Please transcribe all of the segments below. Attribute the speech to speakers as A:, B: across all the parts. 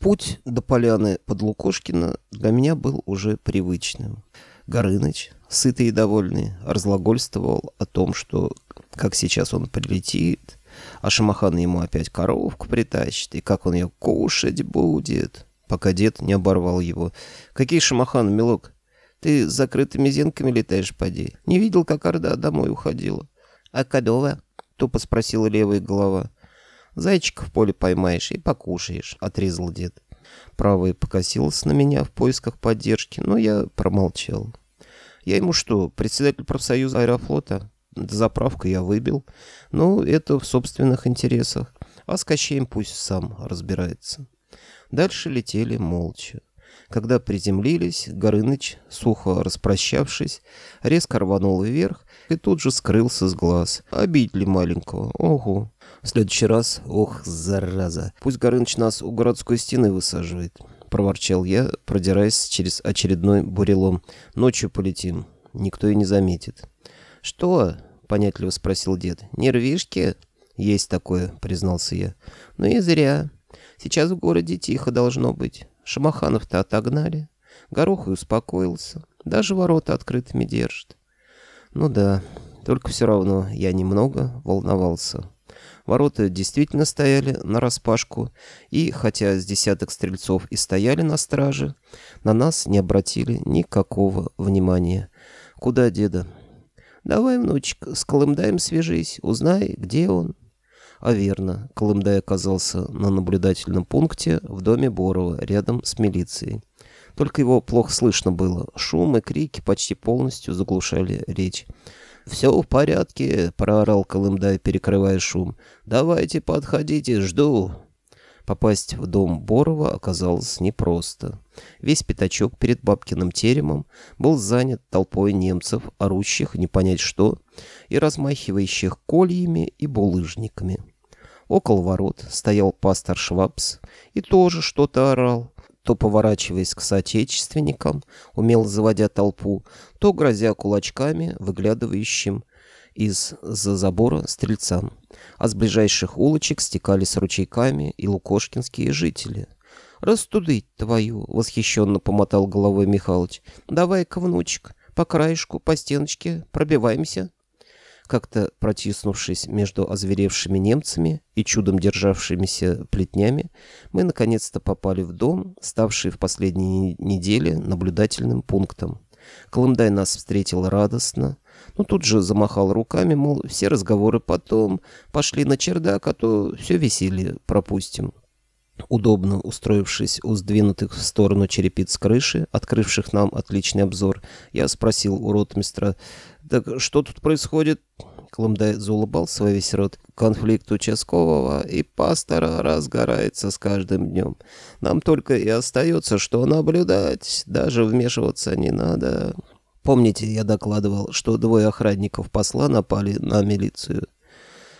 A: Путь до поляны под Лукошкино для меня был уже привычным. Горыныч, сытый и довольный, разглагольствовал о том, что как сейчас он прилетит, а Шамахан ему опять коровку притащит, и как он ее кушать будет, пока дед не оборвал его. «Какие Шамахан, милок? Ты с закрытыми зенками летаешь, поди. Не видел, как Орда домой уходила?» «А Кадова?» — тупо спросила левая голова. «Зайчика в поле поймаешь и покушаешь», — отрезал дед. Правая покосилась на меня в поисках поддержки, но я промолчал. Я ему что, председатель профсоюза аэрофлота? Заправку я выбил. Ну, это в собственных интересах. А с Кощеем пусть сам разбирается. Дальше летели молча. Когда приземлились, Горыныч, сухо распрощавшись, резко рванул вверх и тут же скрылся с глаз. Обидели маленького. Ого. В следующий раз, ох, зараза. Пусть Горыныч нас у городской стены высаживает. Проворчал я, продираясь через очередной бурелом. Ночью полетим. Никто и не заметит. Что? Понятливо спросил дед. Нервишки? Есть такое, признался я. Ну и зря. Сейчас в городе тихо должно быть. Шамаханов-то отогнали. Горох и успокоился. Даже ворота открытыми держит. Ну да, только все равно я немного волновался. Ворота действительно стояли на распашку, и, хотя с десяток стрельцов и стояли на страже, на нас не обратили никакого внимания. Куда деда? Давай, внучек, с Колымдаем свяжись, узнай, где он. А верно, Колымдай оказался на наблюдательном пункте в доме Борова, рядом с милицией. Только его плохо слышно было. Шум и крики почти полностью заглушали речь. «Все в порядке», — проорал Колымдай, перекрывая шум. «Давайте подходите, жду». Попасть в дом Борова оказалось непросто. Весь пятачок перед бабкиным теремом был занят толпой немцев, орущих не понять что, и размахивающих кольями и булыжниками. Около ворот стоял пастор Швабс и тоже что-то орал, то поворачиваясь к соотечественникам, умело заводя толпу, то грозя кулачками, выглядывающим из-за забора стрельцам. А с ближайших улочек стекались ручейками и лукошкинские жители. «Растудыть твою!» — восхищенно помотал головой Михалыч. «Давай-ка, внучек, по краешку, по стеночке пробиваемся». Как-то протиснувшись между озверевшими немцами и чудом державшимися плетнями, мы наконец-то попали в дом, ставший в последние недели наблюдательным пунктом. Колымдай нас встретил радостно, но тут же замахал руками, мол, все разговоры потом, пошли на чердак, а то все веселье пропустим. Удобно устроившись у сдвинутых в сторону черепиц крыши, открывших нам отличный обзор, я спросил у ротмистра, «Так что тут происходит?» Колымдай заулыбался во весь рот. «Конфликт участкового и пастора разгорается с каждым днем. Нам только и остается, что наблюдать, даже вмешиваться не надо». Помните, я докладывал, что двое охранников посла напали на милицию?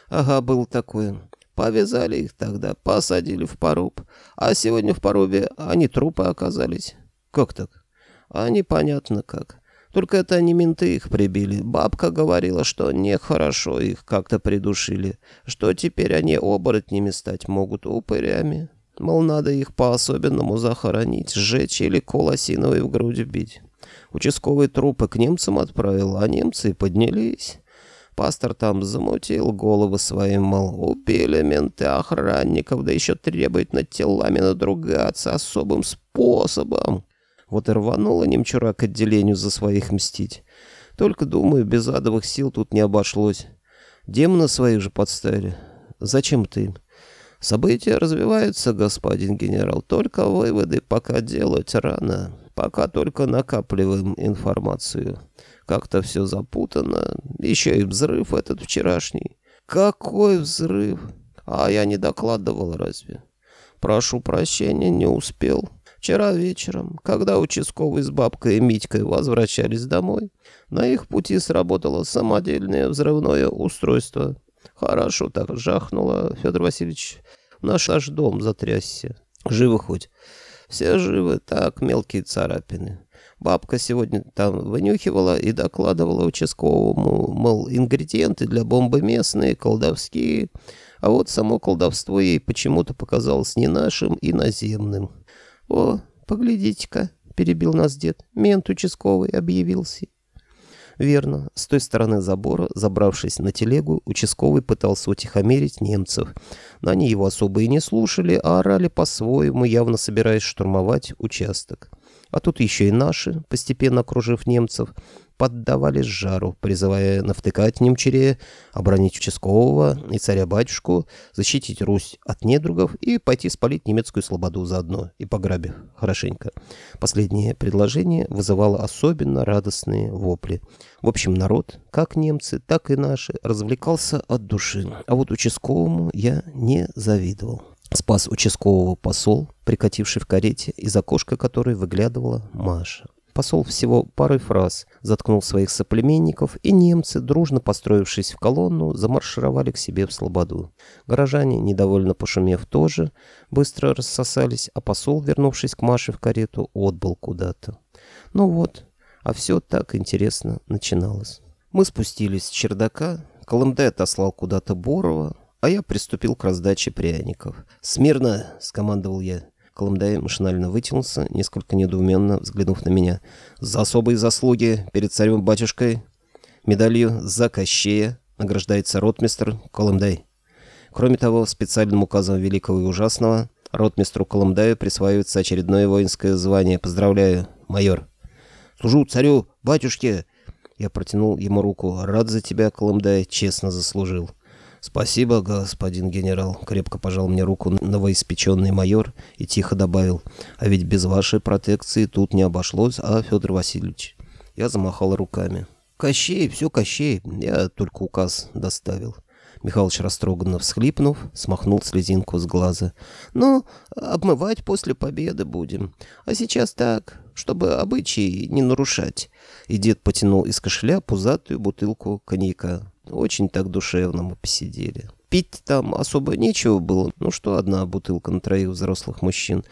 A: Ага, был такое. Повязали их тогда, посадили в поруб. А сегодня в порубе они трупы оказались. Как так? А непонятно как. Только это не менты их прибили. Бабка говорила, что нехорошо их как-то придушили, что теперь они оборотнями стать могут упырями. Мол, надо их по-особенному захоронить, сжечь или кол осиновый в грудь вбить. Участковые трупы к немцам отправил, а немцы поднялись. Пастор там замутил головы своим, мол, убили менты охранников, да еще требует над телами надругаться особым способом. Вот и рванула немчура к отделению за своих мстить. Только, думаю, без адовых сил тут не обошлось. Демона своих же подставили. Зачем ты им? События развиваются, господин генерал. Только выводы пока делать рано. Пока только накапливаем информацию. Как-то все запутано. Еще и взрыв этот вчерашний. Какой взрыв? А я не докладывал разве? Прошу прощения, не успел. Вчера вечером, когда участковый с бабкой и Митькой возвращались домой, на их пути сработало самодельное взрывное устройство. Хорошо так жахнуло, Федор Васильевич. Наш аж дом затрясся. Живы хоть? Все живы, так, мелкие царапины. Бабка сегодня там вынюхивала и докладывала участковому, мол, ингредиенты для бомбы местные, колдовские, А вот само колдовство ей почему-то показалось не нашим, иноземным. «О, поглядите-ка», — перебил нас дед, — «мент участковый объявился». Верно, с той стороны забора, забравшись на телегу, участковый пытался утихомирить немцев. Но они его особо и не слушали, а орали по-своему, явно собираясь штурмовать участок. А тут еще и наши, постепенно окружив немцев, поддавались жару, призывая навтыкать немчере, оборонить участкового и царя-батюшку, защитить Русь от недругов и пойти спалить немецкую слободу заодно и пограбив хорошенько. Последнее предложение вызывало особенно радостные вопли. В общем, народ, как немцы, так и наши, развлекался от души. А вот участковому я не завидовал. Спас участкового посол, прикативший в карете, из окошка которой выглядывала Маша. Посол всего парой фраз заткнул своих соплеменников, и немцы, дружно построившись в колонну, замаршировали к себе в Слободу. Горожане, недовольно пошумев тоже, быстро рассосались, а посол, вернувшись к Маше в карету, отбыл куда-то. Ну вот, а все так интересно начиналось. Мы спустились с чердака, Колымдай отослал куда-то Борова, а я приступил к раздаче пряников. «Смирно!» — скомандовал я. Колымдай машинально вытянулся, несколько недоуменно взглянув на меня. «За особые заслуги перед царем-батюшкой, медалью за Кощея награждается ротмистр Колымдай. Кроме того, специальным указом Великого и Ужасного ротмистру Колымдаю присваивается очередное воинское звание. Поздравляю, майор!» «Служу царю, батюшке!» Я протянул ему руку. «Рад за тебя, Колымдай, честно заслужил». «Спасибо, господин генерал», — крепко пожал мне руку новоиспеченный майор и тихо добавил. «А ведь без вашей протекции тут не обошлось, а, Федор Васильевич?» Я замахал руками. «Кощей, все Кощей, я только указ доставил». Михалыч, растроганно всхлипнув, смахнул слезинку с глаза. «Ну, обмывать после победы будем. А сейчас так, чтобы обычаи не нарушать». И дед потянул из кошеля пузатую бутылку коньяка. Очень так душевно мы посидели. Пить там особо нечего было, ну что одна бутылка на троих взрослых мужчин.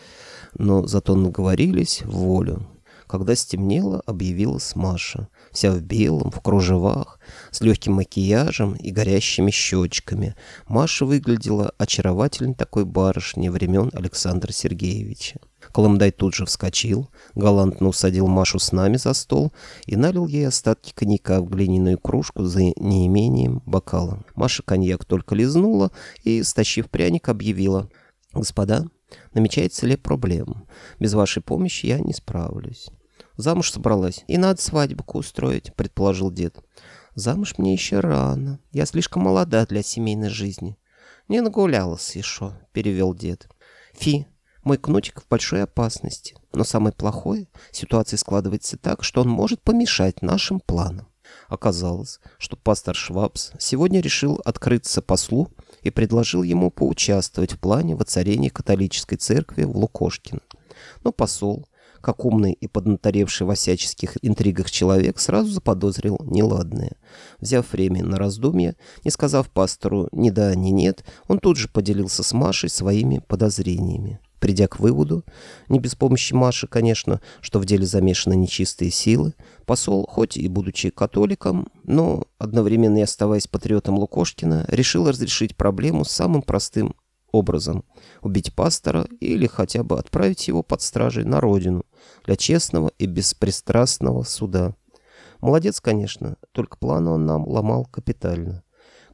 A: Но зато наговорились в волю. Когда стемнело, объявилась Маша. Вся в белом, в кружевах, с легким макияжем и горящими щечками. Маша выглядела очаровательной такой барышней времен Александра Сергеевича. Колымдай тут же вскочил, галантно усадил Машу с нами за стол и налил ей остатки коньяка в глиняную кружку за неимением бокала. Маша коньяк только лизнула и, стащив пряник, объявила. «Господа, намечается ли проблема? Без вашей помощи я не справлюсь». «Замуж собралась, и надо свадьбу устроить», — предположил дед. «Замуж мне еще рано. Я слишком молода для семейной жизни». «Не нагулялась еще», — перевел дед. «Фи, мой кнутик в большой опасности. Но самое плохое, ситуация складывается так, что он может помешать нашим планам. Оказалось, что пастор Швабс сегодня решил открыться послу и предложил ему поучаствовать в плане воцарения католической церкви в Лукошкино. Но посол, как умный и поднаторевший во всяческих интригах человек, сразу заподозрил неладное. Взяв время на раздумье, не сказав пастору ни да, ни нет, он тут же поделился с Машей своими подозрениями придя к выводу, не без помощи Маши, конечно, что в деле замешаны нечистые силы, посол, хоть и будучи католиком, но одновременно и оставаясь патриотом Лукошкина, решил разрешить проблему самым простым образом – убить пастора или хотя бы отправить его под стражей на родину для честного и беспристрастного суда. Молодец, конечно, только планы он нам ломал капитально.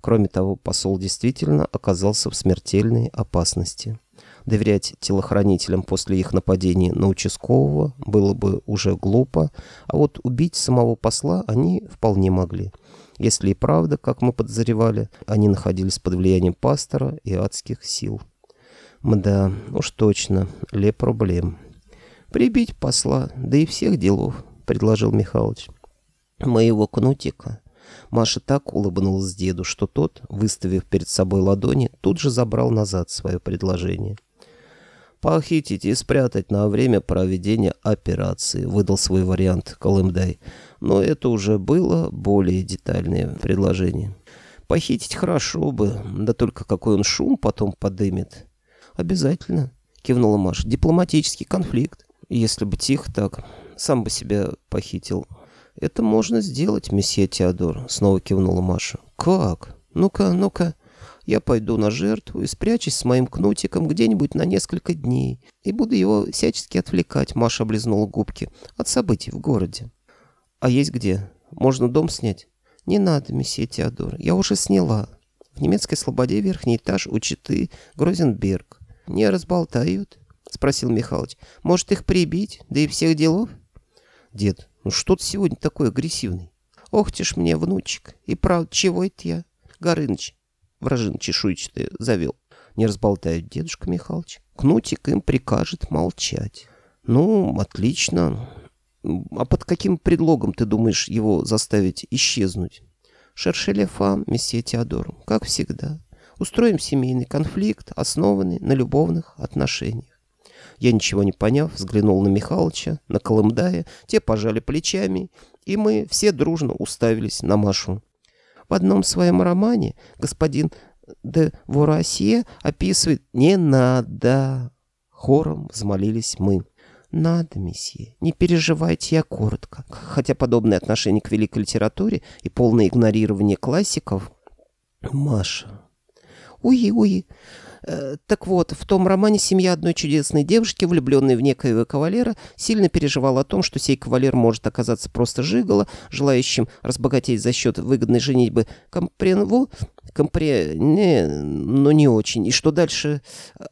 A: Кроме того, посол действительно оказался в смертельной опасности. Доверять телохранителям после их нападения на участкового было бы уже глупо, а вот убить самого посла они вполне могли. Если и правда, как мы подозревали, они находились под влиянием пастора и адских сил. Мда, уж точно, ле проблем. «Прибить посла, да и всех делов», — предложил Михалыч. «Моего кнутика». Маша так улыбнулась деду, что тот, выставив перед собой ладони, тут же забрал назад свое предложение. «Похитить и спрятать на время проведения операции», — выдал свой вариант Колымдай. Но это уже было более детальное предложение. «Похитить хорошо бы, да только какой он шум потом подымет». «Обязательно», — кивнула Маша. «Дипломатический конфликт. Если бы тихо так, сам бы себя похитил». «Это можно сделать, месье Теодор», — снова кивнула Маша. «Как? Ну-ка, ну-ка». Я пойду на жертву и спрячусь с моим кнутиком где-нибудь на несколько дней и буду его всячески отвлекать, Маша облизнула губки, от событий в городе. А есть где? Можно дом снять? Не надо, месье Теодор, я уже сняла. В немецкой слободе верхний этаж у Читы Грозенберг. Не разболтают? Спросил Михалыч. Может их прибить, да и всех делов? Дед, ну что ты сегодня такой агрессивный? Ох ты ж мне, внучек, и правда, чего это я? Горыныч, вражин чешуйчатый, завел. Не разболтают, дедушка Михалыч. Кнутик им прикажет молчать. Ну, отлично. А под каким предлогом ты думаешь его заставить исчезнуть? Шершелефа, месье Теодор, как всегда. Устроим семейный конфликт, основанный на любовных отношениях. Я, ничего не поняв, взглянул на Михалыча, на Колымдая, те пожали плечами, и мы все дружно уставились на Машу. В одном своем романе господин де Ворасье описывает «Не надо!» Хором взмолились мы. «Надо, месье, не переживайте, я коротко». Хотя подобное отношение к великой литературе и полное игнорирование классиков... Маша... Уи-уи, так вот, в том романе семья одной чудесной девушки, влюбленной в некоего кавалера, сильно переживала о том, что сей кавалер может оказаться просто жиголо, желающим разбогатеть за счет выгодной женитьбы компренву, compre... nez, но не очень. И что дальше?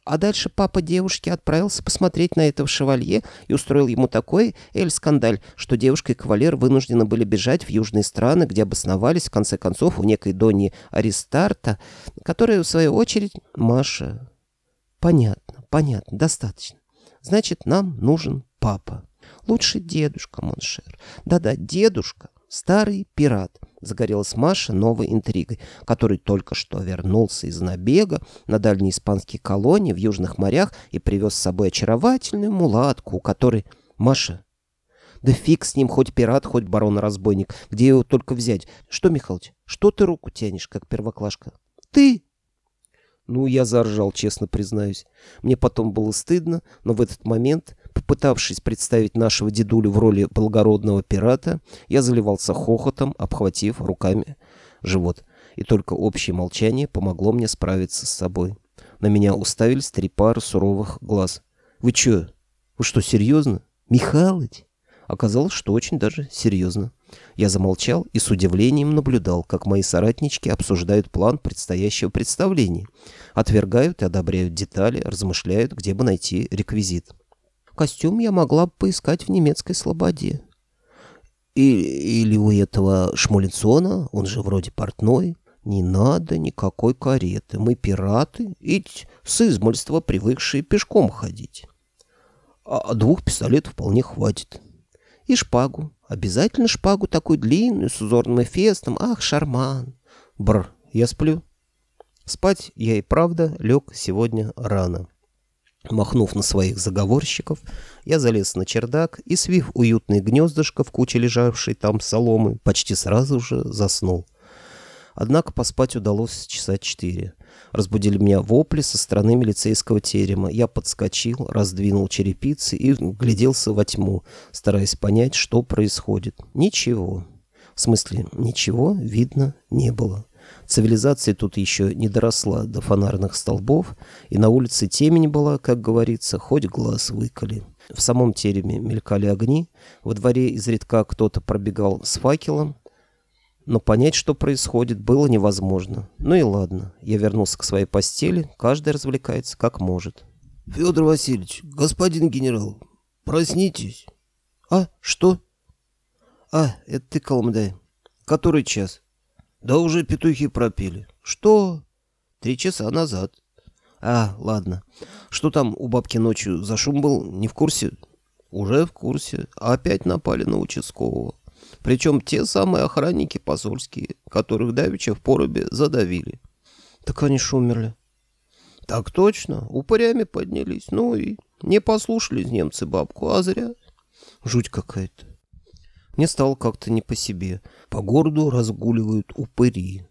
A: А дальше папа девушки отправился посмотреть на этого шевалье и устроил ему такой эль-скандаль, что девушка и кавалер вынуждены были бежать в южные страны, где обосновались, в конце концов, у некой Доньи Аристарта, которая, в свою очередь, Маша... Понятно, понятно, достаточно. Значит, нам нужен папа. Лучше дедушка, mon cher. Да-да, дедушка, старый пират — загорелась Маша новой интригой, который только что вернулся из набега на дальние испанские колонии в южных морях и привез с собой очаровательную мулатку, у которой... Маша, да фиг с ним, хоть пират, хоть барон-разбойник. Где его только взять? Что, Михалыч, что ты руку тянешь, как первоклашка? Ты! Ну, я заржал, честно признаюсь. Мне потом было стыдно, но в этот момент Попытавшись представить нашего дедулю в роли благородного пирата, я заливался хохотом, обхватив руками живот. И только общее молчание помогло мне справиться с собой. На меня уставились три пары суровых глаз. «Вы чё? Вы что, серьезно? Михалыч?» Оказалось, что очень даже серьезно. Я замолчал и с удивлением наблюдал, как мои соратнички обсуждают план предстоящего представления. Отвергают и одобряют детали, размышляют, где бы найти реквизит. Костюм я могла бы поискать в немецкой слободе. И, или у этого Шмулинсона, он же вроде портной, не надо никакой кареты. Мы пираты, ведь с измольства привыкшие пешком ходить. А двух пистолетов вполне хватит. И шпагу. Обязательно шпагу такую длинную, с узорным эфестом. Ах, шарман. Бр, я сплю. Спать я и правда лег сегодня рано. Махнув на своих заговорщиков, я залез на чердак и, свив уютное гнездышко в куче лежавшей там соломы, почти сразу же заснул. Однако поспать удалось часа четыре. Разбудили меня вопли со стороны милицейского терема. Я подскочил, раздвинул черепицы и гляделся во тьму, стараясь понять, что происходит. Ничего. В смысле, ничего видно не было. Цивилизация тут еще не доросла до фонарных столбов, и на улице темень была, как говорится, хоть глаз выколи. В самом тереме мелькали огни, во дворе изредка кто-то пробегал с факелом, но понять, что происходит, было невозможно. Ну и ладно, я вернулся к своей постели, каждый развлекается как может.
B: «Федор Васильевич, господин генерал, проснитесь».
A: «А, что?» «А, это ты, Коломдай. Который час?»
B: Да уже петухи пропели.
A: Что? Три часа назад. А, ладно. Что там у бабки ночью за шум был, не в курсе? Уже в курсе. Опять напали на участкового. Причем те самые охранники посольские, которых давеча в поробе задавили. Так они шумерли. Так точно, упырями поднялись. Ну и не послушались немцы бабку, а зря. Жуть какая-то. Мне стало как-то не по себе. По городу разгуливают упыри.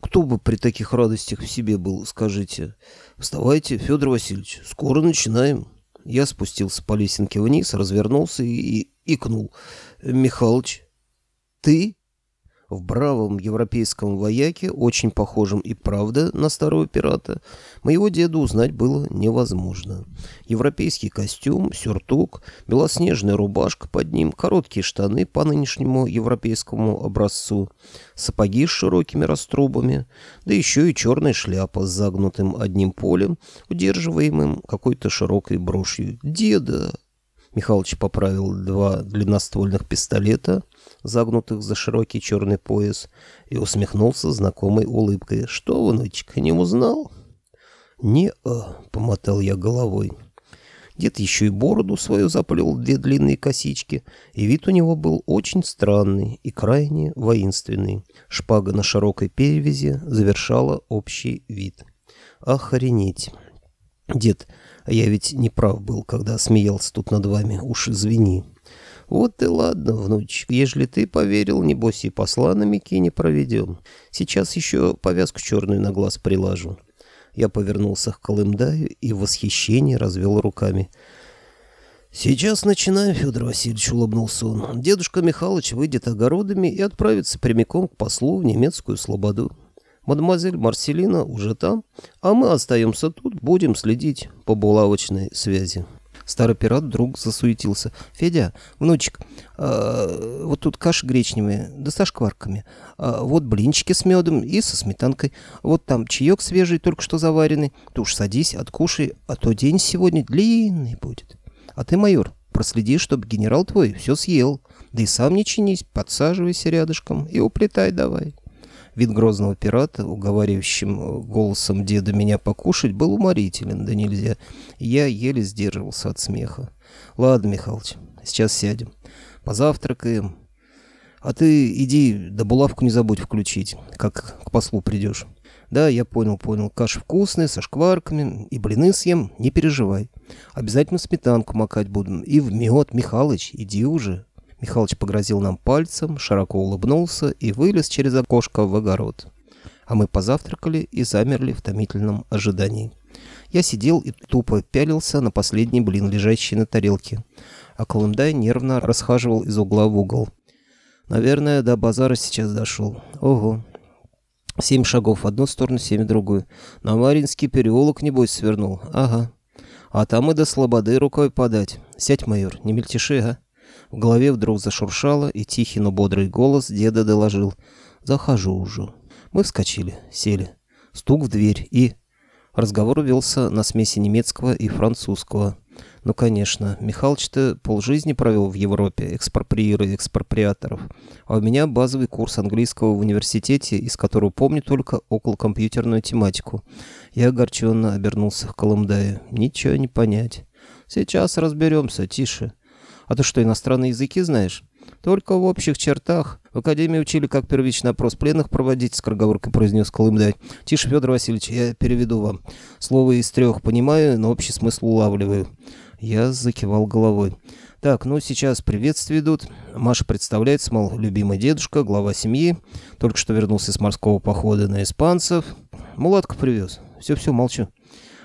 A: Кто бы при таких радостях в себе был, скажите. Вставайте, Федор Васильевич, скоро начинаем. Я спустился по лесенке вниз, развернулся и, и икнул. Михалыч, ты? В бравом европейском вояке, очень похожем и правда на старого пирата, моего деда узнать было невозможно. Европейский костюм, сюртук, белоснежная рубашка под ним, короткие штаны по нынешнему европейскому образцу, сапоги с широкими раструбами, да еще и черная шляпа с загнутым одним полем, удерживаемым какой-то широкой брошью. Деда! Михалыч поправил два длинноствольных пистолета, загнутых за широкий черный пояс, и усмехнулся знакомой улыбкой. «Что, внучек, не узнал?» «Не-а», — помотал я головой. Дед еще и бороду свою заплел две длинные косички, и вид у него был очень странный и крайне воинственный. Шпага на широкой перевязи завершала общий вид. «Охренеть!» «Дед, а я ведь не прав был, когда смеялся тут над вами, уж извини. Вот и ладно, внучек, ежели ты поверил, небось и посла на Микине проведем. Сейчас еще повязку черную на глаз прилажу. Я повернулся к Колымдаю и в восхищении развел руками. «Сейчас начинаем, Федор Васильевич», — улыбнулся он. «Дедушка Михалыч выйдет огородами и отправится прямиком к послу в немецкую слободу. Мадемуазель Марселина уже там, а мы остаемся тут, будем следить по булавочной связи. Старый пират вдруг засуетился. «Федя, внучек, э, вот тут каша гречневая, да со шкварками. А вот блинчики с медом и со сметанкой. Вот там чаек свежий, только что заваренный. Ты уж садись, откушай, а то день сегодня длинный будет. А ты, майор, проследи, чтобы генерал твой все съел. Да и сам не чинись, подсаживайся рядышком и уплетай давай». Вид грозного пирата, уговаривающим э, голосом деда меня покушать, был уморителен, да нельзя. Я еле сдерживался от смеха. «Ладно, Михалыч, сейчас сядем. Позавтракаем. А ты иди, да булавку не забудь включить, как к послу придешь». «Да, я понял, понял. Каша вкусная, со шкварками. И блины съем, не переживай. Обязательно сметанку макать буду. И в мед, Михалыч, иди уже». Михалыч погрозил нам пальцем, широко улыбнулся и вылез через окошко в огород. А мы позавтракали и замерли в томительном ожидании. Я сидел и тупо пялился на последний блин, лежащий на тарелке. А Колымдай нервно расхаживал из угла в угол. Наверное, до базара сейчас дошел. Ого. Семь шагов в одну сторону, семь в другую. На Маринский переулок, небось, свернул. Ага. А там и до слободы рукой подать. Сядь, майор, не мельтеши, а. В голове вдруг зашуршало, и тихий, но бодрый голос деда доложил. «Захожу уже». Мы вскочили, сели. Стук в дверь и... Разговор велся на смеси немецкого и французского. Ну, конечно, Михалыч-то полжизни провел в Европе, экспроприируя экспроприаторов. А у меня базовый курс английского в университете, из которого помню только околокомпьютерную тематику. Я огорченно обернулся к Колымдае. Ничего не понять. Сейчас разберемся, тише. А ты что, иностранные языки знаешь? Только в общих чертах. В академии учили, как первичный опрос пленных проводить, скороговоркой произнес Колымдай. Тише, Федор Васильевич, я переведу вам. Слово из трех понимаю, но общий смысл улавливаю. Я закивал головой. Так, ну сейчас приветствия идут. Маша представляется, мол, любимый дедушка, глава семьи. Только что вернулся с морского похода на испанцев. Мулатка привез. Все-все, молчу.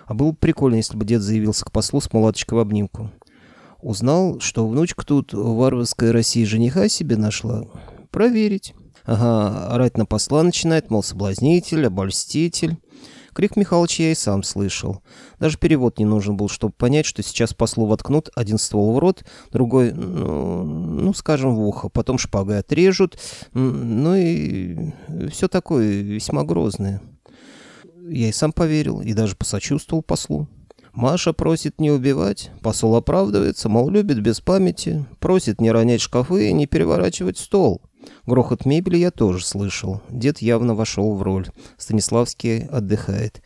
A: А было бы прикольно, если бы дед заявился к послу с мулаточкой в обнимку. Узнал, что внучка тут в варварской России жениха себе нашла. Проверить. Ага, орать на посла начинает, мол, соблазнитель, обольститель. Крик Михалыча я и сам слышал. Даже перевод не нужен был, чтобы понять, что сейчас послу воткнут один ствол в рот, другой, ну, ну скажем, в ухо, потом шпагой отрежут, ну и все такое весьма грозное. Я и сам поверил, и даже посочувствовал послу. Маша просит не убивать, посол оправдывается, мол, любит без памяти, просит не ронять шкафы и не переворачивать стол. Грохот мебели я тоже слышал. Дед явно вошел в роль. Станиславский отдыхает.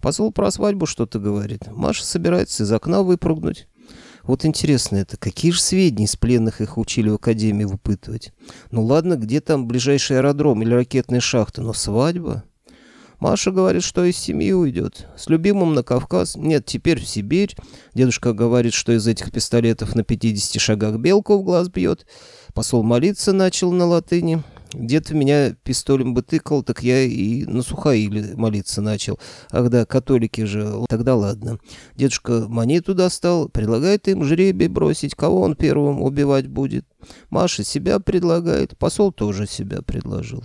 A: Посол про свадьбу что-то говорит. Маша собирается из окна выпрыгнуть. Вот интересно это, какие же сведения из пленных их учили в академии выпытывать? Ну ладно, где там ближайший аэродром или ракетная шахта, но свадьба? Маша говорит, что из семьи уйдет. С любимым на Кавказ. Нет, теперь в Сибирь. Дедушка говорит, что из этих пистолетов на 50 шагах белку в глаз бьет. Посол молиться начал на латыни. Дед меня пистолем бы тыкал, так я и на Сухаиле молиться начал. Ах да, католики же, тогда ладно. Дедушка монету достал, предлагает им жребий бросить, кого он первым убивать будет. Маша себя предлагает, посол тоже себя предложил.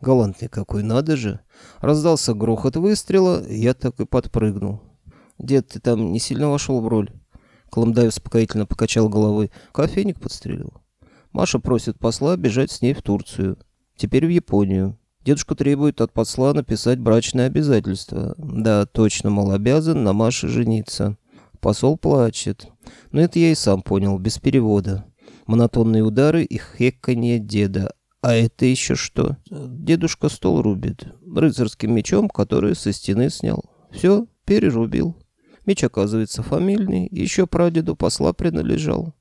A: Галантный какой, надо же. Раздался грохот выстрела, я так и подпрыгнул. Дед, ты там не сильно вошел в роль? Колымдай успокоительно покачал головой. Кофейник подстрелил. Маша просит посла бежать с ней в Турцию. Теперь в Японию. Дедушка требует от посла написать брачное обязательство. Да, точно, мол, обязан на Маше жениться. Посол плачет. Но это я и сам понял, без перевода. Монотонные удары и хеканье деда. А это еще что? Дедушка стол рубит. Рыцарским мечом, который со стены снял. Все, перерубил. Меч, оказывается, фамильный. Еще прадеду посла принадлежал.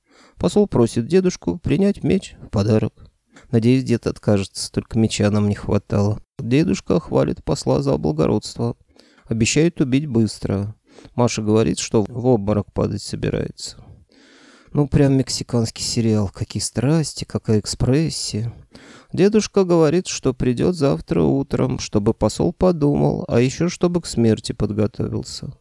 A: Посол просит дедушку принять меч в подарок. Надеюсь, дед откажется, только меча нам не хватало. Дедушка хвалит посла за благородство. Обещает убить быстро. Маша говорит, что в обморок падать собирается. Ну, прям мексиканский сериал. Какие страсти, какая экспрессия. Дедушка говорит, что придет завтра утром, чтобы посол подумал, а еще чтобы к смерти подготовился.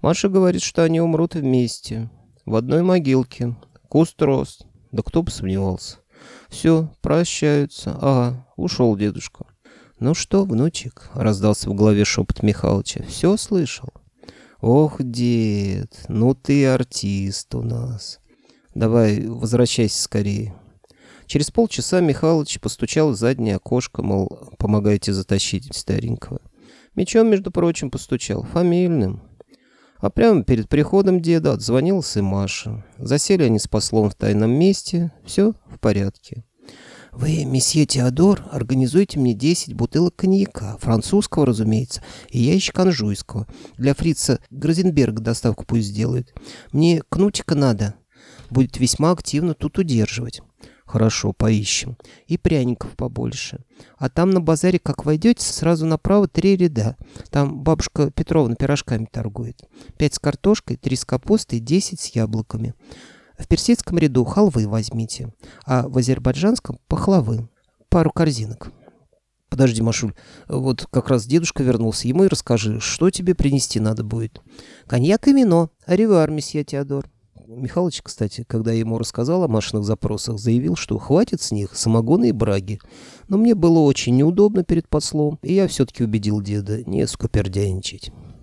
A: Маша говорит, что они умрут вместе, в одной могилке, Куст рос. Да кто бы сомневался. Все, прощаются. Ага, ушел дедушка. Ну что, внучек, раздался в голове шепот Михалыча. Все слышал? Ох, дед, ну ты артист у нас. Давай, возвращайся скорее. Через полчаса Михалыч постучал в заднее окошко, мол, помогайте затащить старенького. Мечом, между прочим, постучал, фамильным. А прямо перед приходом деда отзвонился Маша. Засели они с послом в тайном месте. Все в порядке. «Вы, месье Теодор, организуйте мне 10 бутылок коньяка, французского, разумеется, и ящик анжуйского. Для фрица Грозенберг доставку пусть сделает. Мне кнутика надо. Будет весьма активно тут удерживать. Хорошо, поищем. И пряников побольше. А там на базаре, как войдете, сразу направо три ряда. Там бабушка Петровна пирожками торгует. Пять с картошкой, три с капустой, десять с яблоками. В персидском ряду халвы возьмите, а в азербайджанском – пахлавы. Пару корзинок. Подожди, Машуль, вот как раз дедушка вернулся. Ему и расскажи, что тебе принести надо будет. Коньяк и вино. Аривар, месье Теодор. Михалыч, кстати, когда я ему рассказал о Машиных запросах, заявил, что хватит с них самогона и браги. Но мне было очень неудобно перед послом, и я все-таки убедил деда не скупердяйничать.